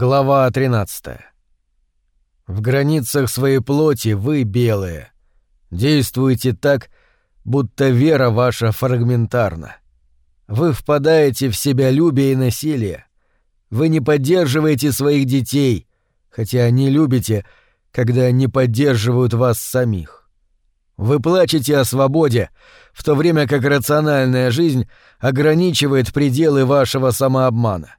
Глава 13. В границах своей плоти вы, белые, действуете так, будто вера ваша фрагментарна. Вы впадаете в себялюбие и насилие. Вы не поддерживаете своих детей, хотя не любите, когда не поддерживают вас самих. Вы плачете о свободе, в то время как рациональная жизнь ограничивает пределы вашего самообмана.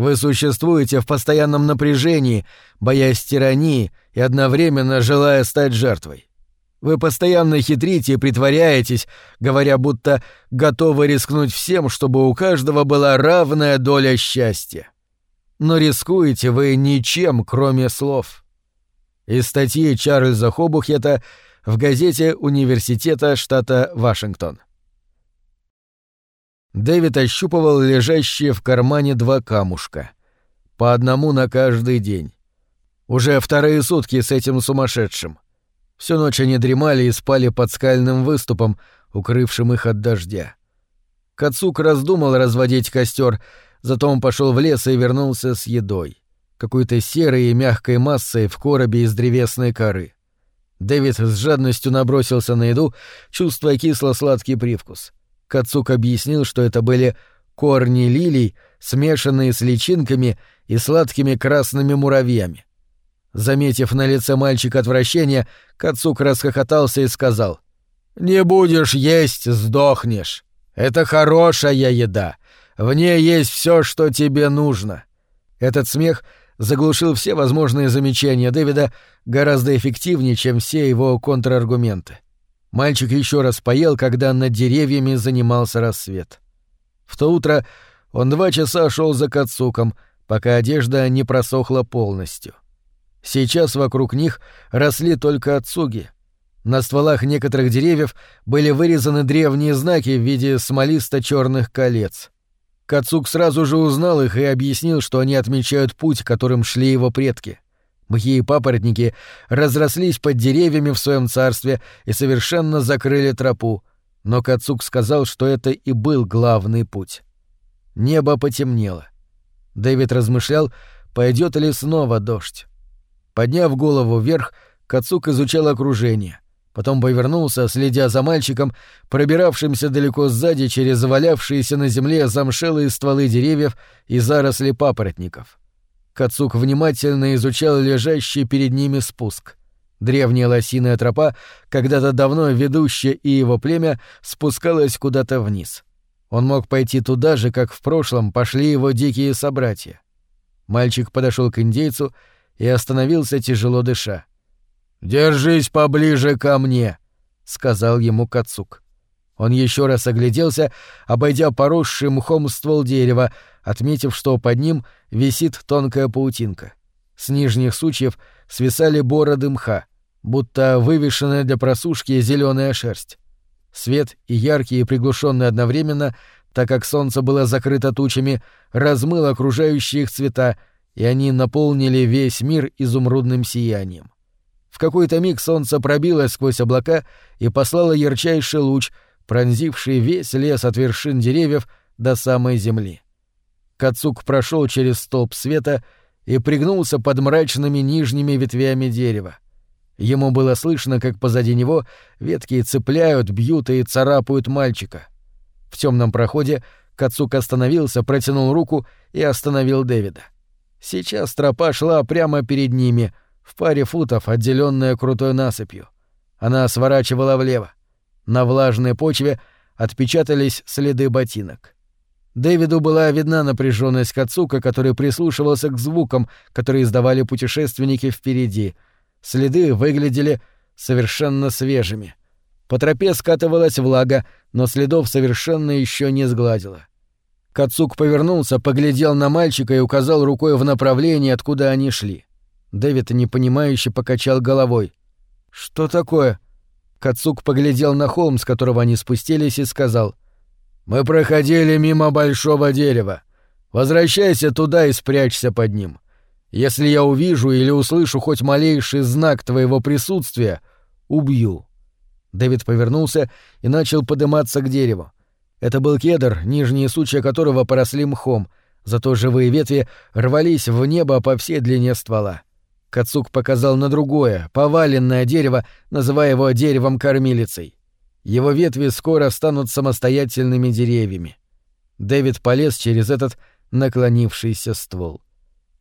Вы существуете в постоянном напряжении, боясь тирании и одновременно желая стать жертвой. Вы постоянно хитрите и притворяетесь, говоря, будто готовы рискнуть всем, чтобы у каждого была равная доля счастья. Но рискуете вы ничем, кроме слов. Из статьи Чарльза Хобухета в газете Университета штата Вашингтон. Дэвид ощупывал лежащие в кармане два камушка. По одному на каждый день. Уже вторые сутки с этим сумасшедшим. Всю ночь они дремали и спали под скальным выступом, укрывшим их от дождя. Кацук раздумал разводить костер, зато он пошел в лес и вернулся с едой. Какой-то серой и мягкой массой в коробе из древесной коры. Дэвид с жадностью набросился на еду, чувствуя кисло-сладкий привкус — Кацук объяснил, что это были корни лилий, смешанные с личинками и сладкими красными муравьями. Заметив на лице мальчика отвращение, Кацук расхохотался и сказал, «Не будешь есть, сдохнешь. Это хорошая еда. В ней есть все, что тебе нужно». Этот смех заглушил все возможные замечания Дэвида гораздо эффективнее, чем все его контраргументы. Мальчик еще раз поел, когда над деревьями занимался рассвет. В то утро он два часа шел за Кацуком, пока одежда не просохла полностью. Сейчас вокруг них росли только отцуги. На стволах некоторых деревьев были вырезаны древние знаки в виде смолисто черных колец. Кацук сразу же узнал их и объяснил, что они отмечают путь, которым шли его предки — Мхи и папоротники разрослись под деревьями в своем царстве и совершенно закрыли тропу, но Кацук сказал, что это и был главный путь. Небо потемнело. Дэвид размышлял, пойдет ли снова дождь. Подняв голову вверх, Кацук изучал окружение. Потом повернулся, следя за мальчиком, пробиравшимся далеко сзади через завалявшиеся на земле замшелые стволы деревьев и заросли папоротников. Кацук внимательно изучал лежащий перед ними спуск. Древняя лосиная тропа, когда-то давно ведущая и его племя, спускалась куда-то вниз. Он мог пойти туда же, как в прошлом пошли его дикие собратья. Мальчик подошел к индейцу и остановился, тяжело дыша. «Держись поближе ко мне», — сказал ему Кацук. Он еще раз огляделся, обойдя поросший мхом ствол дерева, отметив, что под ним висит тонкая паутинка. С нижних сучьев свисали бороды мха, будто вывешенная для просушки зеленая шерсть. Свет и яркий и приглушенный одновременно, так как солнце было закрыто тучами, размыл окружающие их цвета, и они наполнили весь мир изумрудным сиянием. В какой-то миг солнце пробилось сквозь облака и послало ярчайший луч — пронзивший весь лес от вершин деревьев до самой земли. Кацук прошел через столб света и пригнулся под мрачными нижними ветвями дерева. Ему было слышно, как позади него ветки цепляют, бьют и царапают мальчика. В темном проходе Кацук остановился, протянул руку и остановил Дэвида. Сейчас тропа шла прямо перед ними, в паре футов, отделенная крутой насыпью. Она сворачивала влево. На влажной почве отпечатались следы ботинок. Дэвиду была видна напряженность Кацука, который прислушивался к звукам, которые издавали путешественники впереди. Следы выглядели совершенно свежими. По тропе скатывалась влага, но следов совершенно еще не сгладила. Кацук повернулся, поглядел на мальчика и указал рукой в направлении, откуда они шли. Дэвид непонимающе покачал головой. «Что такое?» Кацук поглядел на холм, с которого они спустились, и сказал. «Мы проходили мимо большого дерева. Возвращайся туда и спрячься под ним. Если я увижу или услышу хоть малейший знак твоего присутствия, убью». Дэвид повернулся и начал подниматься к дереву. Это был кедр, нижние сучья которого поросли мхом, Зато живые ветви рвались в небо по всей длине ствола. Кацук показал на другое, поваленное дерево, называя его деревом-кормилицей. Его ветви скоро станут самостоятельными деревьями. Дэвид полез через этот наклонившийся ствол.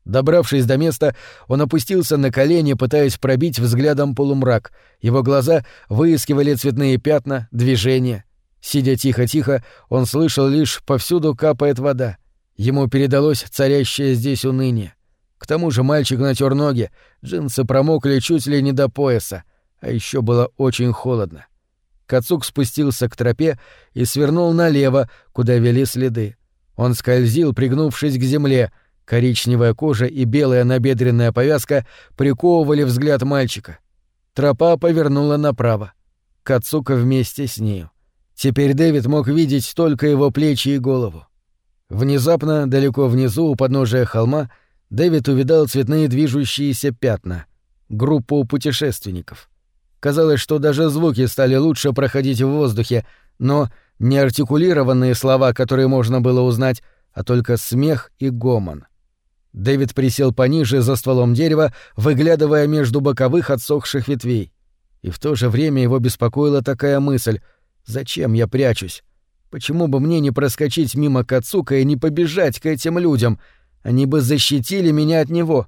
Добравшись до места, он опустился на колени, пытаясь пробить взглядом полумрак. Его глаза выискивали цветные пятна, движения. Сидя тихо-тихо, он слышал лишь «повсюду капает вода». Ему передалось царящее здесь уныние. К тому же мальчик натер ноги, джинсы промокли чуть ли не до пояса, а еще было очень холодно. Кацук спустился к тропе и свернул налево, куда вели следы. Он скользил, пригнувшись к земле. Коричневая кожа и белая набедренная повязка приковывали взгляд мальчика. Тропа повернула направо. Кацука вместе с нею. Теперь Дэвид мог видеть только его плечи и голову. Внезапно, далеко внизу, у подножия холма, Дэвид увидал цветные движущиеся пятна. Группу путешественников. Казалось, что даже звуки стали лучше проходить в воздухе, но не артикулированные слова, которые можно было узнать, а только смех и гомон. Дэвид присел пониже за стволом дерева, выглядывая между боковых отсохших ветвей. И в то же время его беспокоила такая мысль «Зачем я прячусь? Почему бы мне не проскочить мимо Кацука и не побежать к этим людям? Они бы защитили меня от него».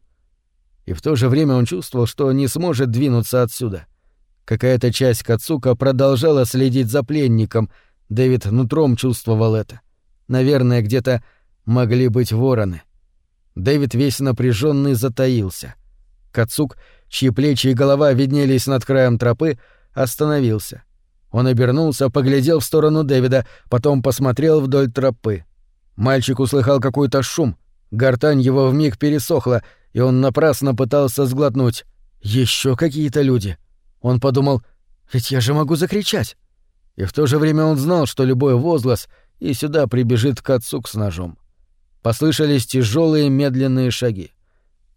И в то же время он чувствовал, что не сможет двинуться отсюда. Какая-то часть Кацука продолжала следить за пленником. Дэвид нутром чувствовал это. Наверное, где-то могли быть вороны. Дэвид весь напряженный затаился. Кацук, чьи плечи и голова виднелись над краем тропы, остановился. Он обернулся, поглядел в сторону Дэвида, потом посмотрел вдоль тропы. Мальчик услыхал какой-то шум. Гортань его вмиг пересохла, и он напрасно пытался сглотнуть. Еще какие-то люди. Он подумал, ведь я же могу закричать. И в то же время он знал, что любой возглас и сюда прибежит Кацук с ножом. Послышались тяжелые медленные шаги.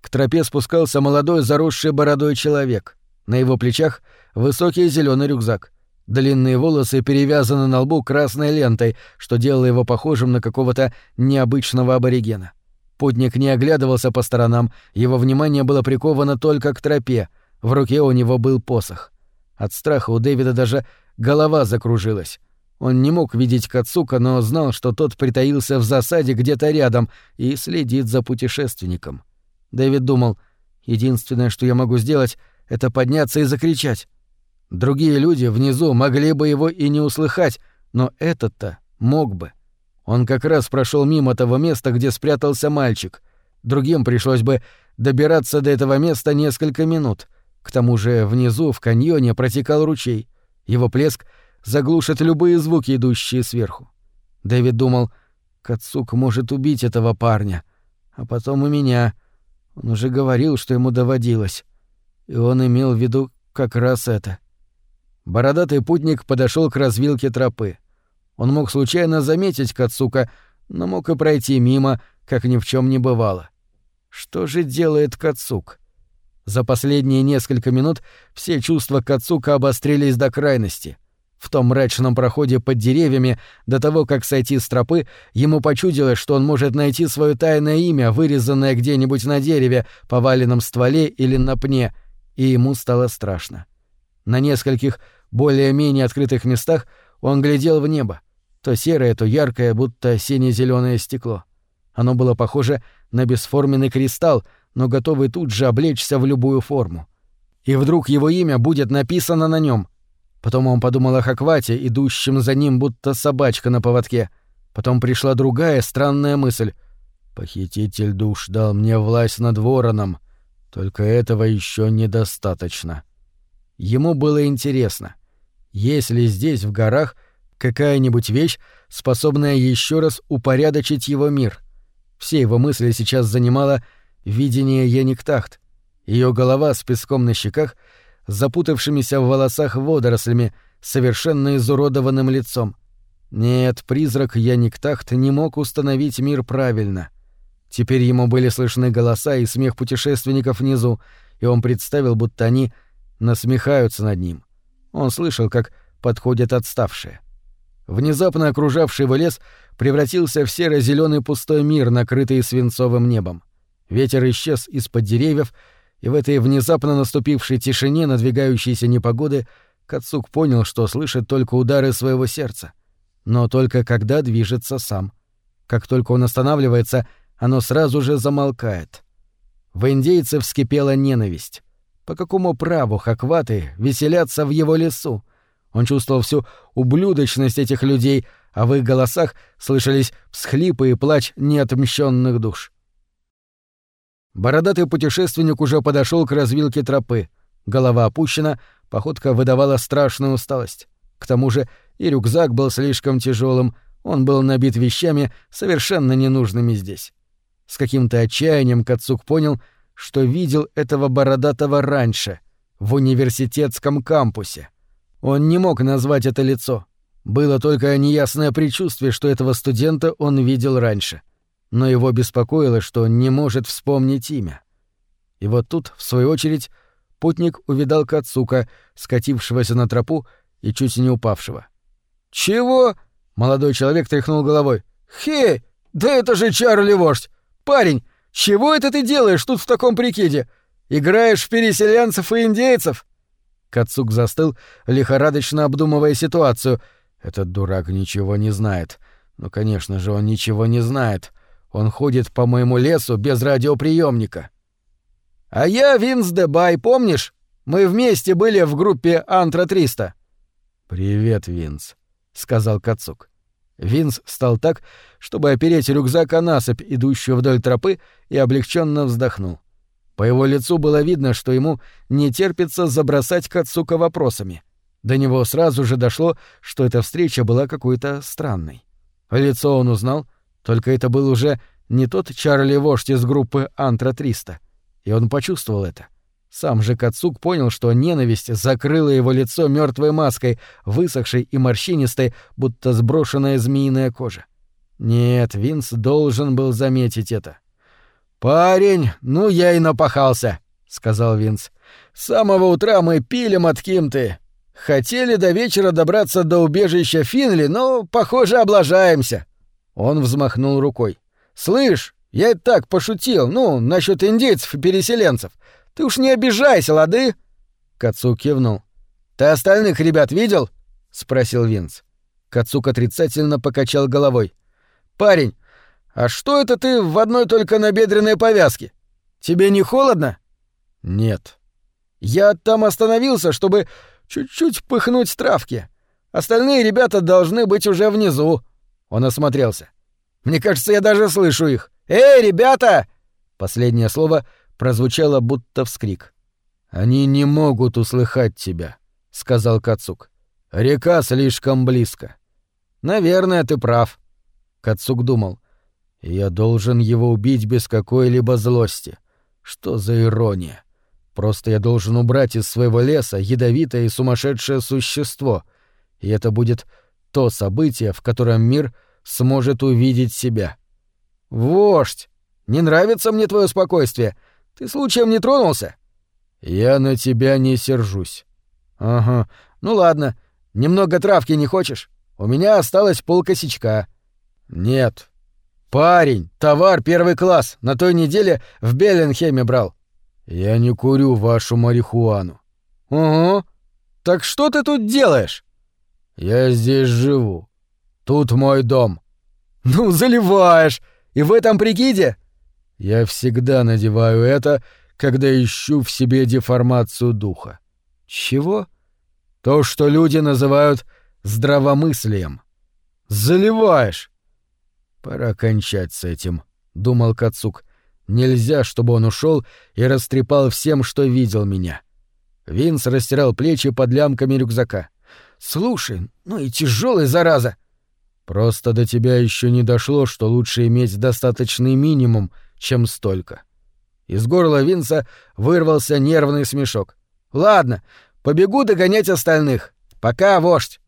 К тропе спускался молодой заросший бородой человек. На его плечах высокий зеленый рюкзак. Длинные волосы перевязаны на лбу красной лентой, что делало его похожим на какого-то необычного аборигена. Путник не оглядывался по сторонам, его внимание было приковано только к тропе — в руке у него был посох. От страха у Дэвида даже голова закружилась. Он не мог видеть Кацука, но знал, что тот притаился в засаде где-то рядом и следит за путешественником. Дэвид думал, единственное, что я могу сделать, это подняться и закричать. Другие люди внизу могли бы его и не услыхать, но этот-то мог бы. Он как раз прошел мимо того места, где спрятался мальчик. Другим пришлось бы добираться до этого места несколько минут. К тому же внизу, в каньоне, протекал ручей. Его плеск заглушит любые звуки, идущие сверху. Дэвид думал, Кацук может убить этого парня. А потом и меня. Он уже говорил, что ему доводилось. И он имел в виду как раз это. Бородатый путник подошел к развилке тропы. Он мог случайно заметить Кацука, но мог и пройти мимо, как ни в чем не бывало. Что же делает Кацук? За последние несколько минут все чувства Кацука обострились до крайности. В том мрачном проходе под деревьями, до того, как сойти с тропы, ему почудилось, что он может найти свое тайное имя, вырезанное где-нибудь на дереве, поваленном стволе или на пне, и ему стало страшно. На нескольких более-менее открытых местах он глядел в небо, то серое, то яркое, будто сине-зеленое стекло. Оно было похоже на бесформенный кристалл, но готовый тут же облечься в любую форму. И вдруг его имя будет написано на нем. Потом он подумал о Хаквате, идущем за ним будто собачка на поводке. Потом пришла другая странная мысль. «Похититель душ дал мне власть над вороном. Только этого еще недостаточно». Ему было интересно, есть ли здесь, в горах, какая-нибудь вещь, способная еще раз упорядочить его мир. Все его мысли сейчас занимала видение Яниктахт. Ее голова с песком на щеках, запутавшимися в волосах водорослями, совершенно изуродованным лицом. Нет, призрак Яниктахт не мог установить мир правильно. Теперь ему были слышны голоса и смех путешественников внизу, и он представил, будто они насмехаются над ним. Он слышал, как подходят отставшие. Внезапно окружавший его лес превратился в серо зеленый пустой мир, накрытый свинцовым небом. Ветер исчез из-под деревьев, и в этой внезапно наступившей тишине надвигающейся непогоды Кацук понял, что слышит только удары своего сердца. Но только когда движется сам. Как только он останавливается, оно сразу же замолкает. В индейце вскипела ненависть. По какому праву хакваты веселятся в его лесу? Он чувствовал всю ублюдочность этих людей, а в их голосах слышались всхлипы и плач неотмщенных душ. Бородатый путешественник уже подошел к развилке тропы. Голова опущена, походка выдавала страшную усталость. К тому же и рюкзак был слишком тяжелым, он был набит вещами, совершенно ненужными здесь. С каким-то отчаянием Кацук понял, что видел этого бородатого раньше, в университетском кампусе. Он не мог назвать это лицо. Было только неясное предчувствие, что этого студента он видел раньше — но его беспокоило, что не может вспомнить имя. И вот тут, в свою очередь, путник увидал Кацука, скатившегося на тропу и чуть не упавшего. «Чего?» — молодой человек тряхнул головой. «Хей, да это же Чарли-вождь! Парень, чего это ты делаешь тут в таком прикиде? Играешь в переселенцев и индейцев?» Кацук застыл, лихорадочно обдумывая ситуацию. Этот дурак ничего не знает. Ну, конечно же, он ничего не знает. Он ходит по моему лесу без радиоприемника. А я Винс Дебай, помнишь? Мы вместе были в группе Антра-300. Привет, Винс, сказал Кацук. Винс стал так, чтобы опереть рюкзак о насыпь, идущую вдоль тропы, и облегченно вздохнул. По его лицу было видно, что ему не терпится забросать Кацука вопросами. До него сразу же дошло, что эта встреча была какой-то странной. Лицо он узнал, только это был уже не тот Чарли-вождь из группы Антра-300. И он почувствовал это. Сам же Кацук понял, что ненависть закрыла его лицо мертвой маской, высохшей и морщинистой, будто сброшенная змеиная кожа. Нет, Винс должен был заметить это. «Парень, ну я и напахался», — сказал Винс. «С самого утра мы пили Маткимты. Хотели до вечера добраться до убежища Финли, но, похоже, облажаемся. Он взмахнул рукой. «Слышь, я и так пошутил, ну, насчет индейцев и переселенцев. Ты уж не обижайся, лады?» Кацук кивнул. «Ты остальных ребят видел?» — спросил Винс. Кацук отрицательно покачал головой. «Парень, а что это ты в одной только набедренной повязке? Тебе не холодно?» «Нет». «Я там остановился, чтобы чуть-чуть пыхнуть травки. Остальные ребята должны быть уже внизу. Он осмотрелся. «Мне кажется, я даже слышу их. Эй, ребята!» Последнее слово прозвучало будто вскрик. «Они не могут услыхать тебя», — сказал Кацук. «Река слишком близко». «Наверное, ты прав», — Кацук думал. «Я должен его убить без какой-либо злости. Что за ирония? Просто я должен убрать из своего леса ядовитое и сумасшедшее существо, и это будет то событие, в котором мир сможет увидеть себя. «Вождь! Не нравится мне твое спокойствие. Ты случаем не тронулся?» «Я на тебя не сержусь». «Ага. Ну ладно. Немного травки не хочешь? У меня осталось полкосячка». «Нет». «Парень, товар первый класс. На той неделе в Белленхеме брал». «Я не курю вашу марихуану». «Угу. Так что ты тут делаешь?» «Я здесь живу. Тут мой дом». «Ну, заливаешь! И в этом прикиде?» «Я всегда надеваю это, когда ищу в себе деформацию духа». «Чего?» «То, что люди называют здравомыслием». «Заливаешь!» «Пора кончать с этим», — думал Кацук. «Нельзя, чтобы он ушел и растрепал всем, что видел меня». Винс растирал плечи под лямками рюкзака. «Слушай, ну и тяжелый, зараза!» Просто до тебя еще не дошло, что лучше иметь достаточный минимум, чем столько. Из горла Винса вырвался нервный смешок. Ладно, побегу догонять остальных. Пока, вождь.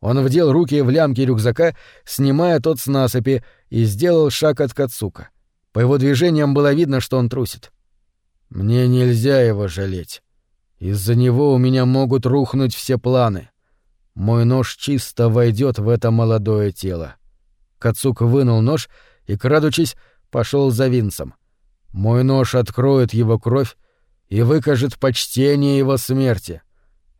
Он вдел руки в лямки рюкзака, снимая тот с насыпи, и сделал шаг от Кацука. По его движениям было видно, что он трусит. Мне нельзя его жалеть. Из-за него у меня могут рухнуть все планы. Мой нож чисто войдет в это молодое тело. Кацук вынул нож и, крадучись, пошел за Винсом. Мой нож откроет его кровь и выкажет почтение его смерти.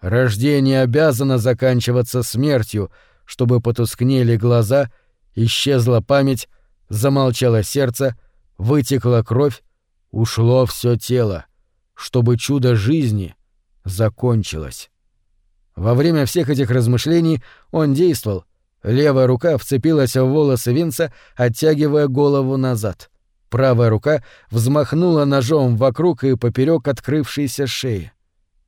Рождение обязано заканчиваться смертью, чтобы потускнели глаза, исчезла память, замолчало сердце, вытекла кровь, ушло все тело, чтобы чудо жизни закончилось. Во время всех этих размышлений он действовал. Левая рука вцепилась в волосы Винца, оттягивая голову назад. Правая рука взмахнула ножом вокруг и поперек открывшейся шеи.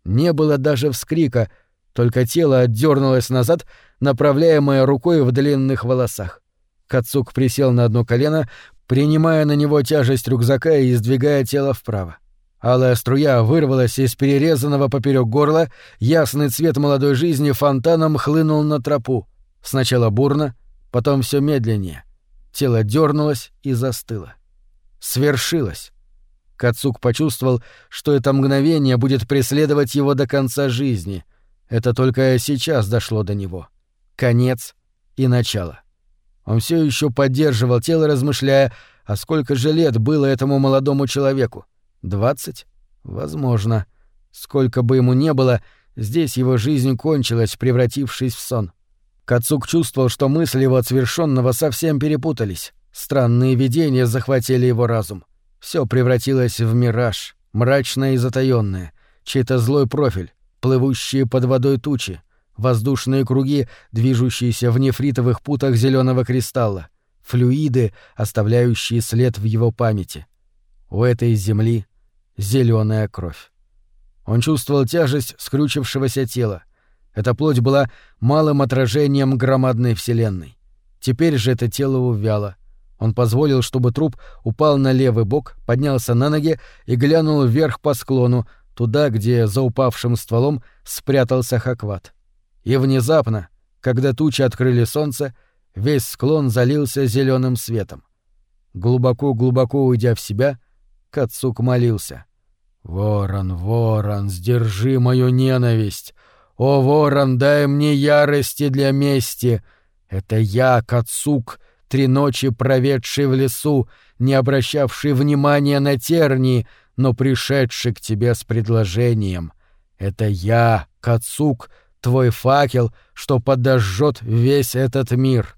Не было даже вскрика, только тело отдернулось назад, направляемое рукой в длинных волосах. Кацук присел на одно колено, принимая на него тяжесть рюкзака и сдвигая тело вправо. Алая струя вырвалась из перерезанного поперек горла, ясный цвет молодой жизни фонтаном хлынул на тропу. Сначала бурно, потом все медленнее. Тело дернулось и застыло. Свершилось. Кацук почувствовал, что это мгновение будет преследовать его до конца жизни. Это только сейчас дошло до него. Конец и начало. Он все еще поддерживал тело, размышляя, а сколько же лет было этому молодому человеку. Двадцать? Возможно. Сколько бы ему не было, здесь его жизнь кончилась, превратившись в сон. Кацук чувствовал, что мысли его от свершенного совсем перепутались. Странные видения захватили его разум. Все превратилось в мираж, мрачное и затаённое, чей-то злой профиль, плывущие под водой тучи, воздушные круги, движущиеся в нефритовых путах зеленого кристалла, флюиды, оставляющие след в его памяти. У этой земли зеленая кровь. Он чувствовал тяжесть скрючившегося тела. Эта плоть была малым отражением громадной вселенной. Теперь же это тело увяло. Он позволил, чтобы труп упал на левый бок, поднялся на ноги и глянул вверх по склону, туда, где за упавшим стволом спрятался Хакват. И внезапно, когда тучи открыли солнце, весь склон залился зеленым светом. Глубоко-глубоко уйдя в себя, Кацук молился. «Ворон, ворон, сдержи мою ненависть! О, ворон, дай мне ярости для мести! Это я, Кацук, три ночи проведший в лесу, не обращавший внимания на тернии, но пришедший к тебе с предложением. Это я, Кацук, твой факел, что подожжет весь этот мир.